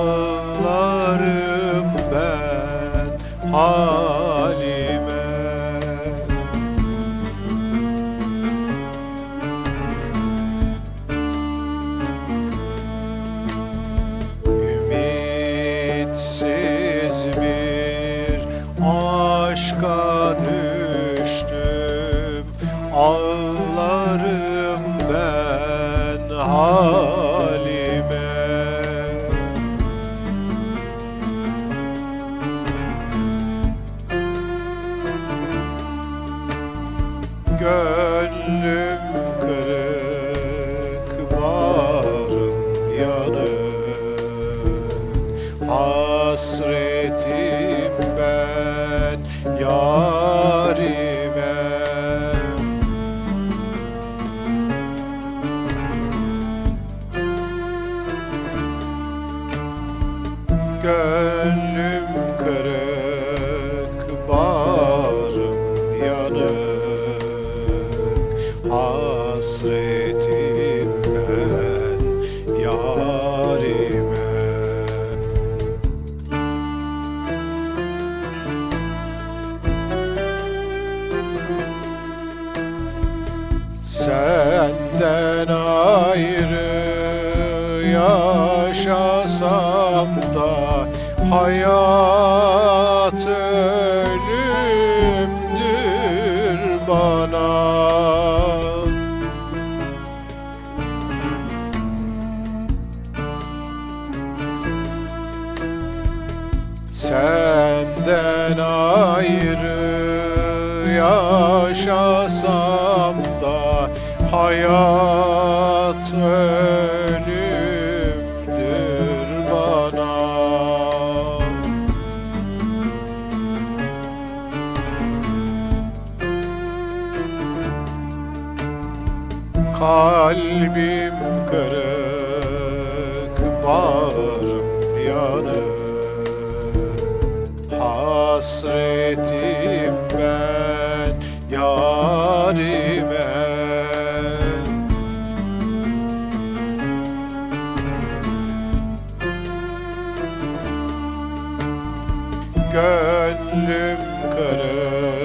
ağlarım ben halime. Ümitsiz bir aşka düştüm. Ağlarım ben halime Hasretim ben yarime. Gönlüm Senden ayrı yaşasam da Hayat ölümdür bana. Senden ayrı yaşasam da hayat ölümdür bana. Kalbim kırık, bağrım yanık. Hasretim ben yarime Gönlüm kırık,